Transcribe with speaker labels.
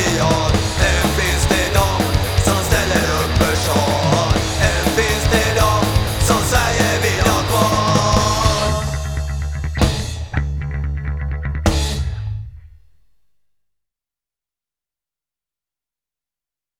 Speaker 1: see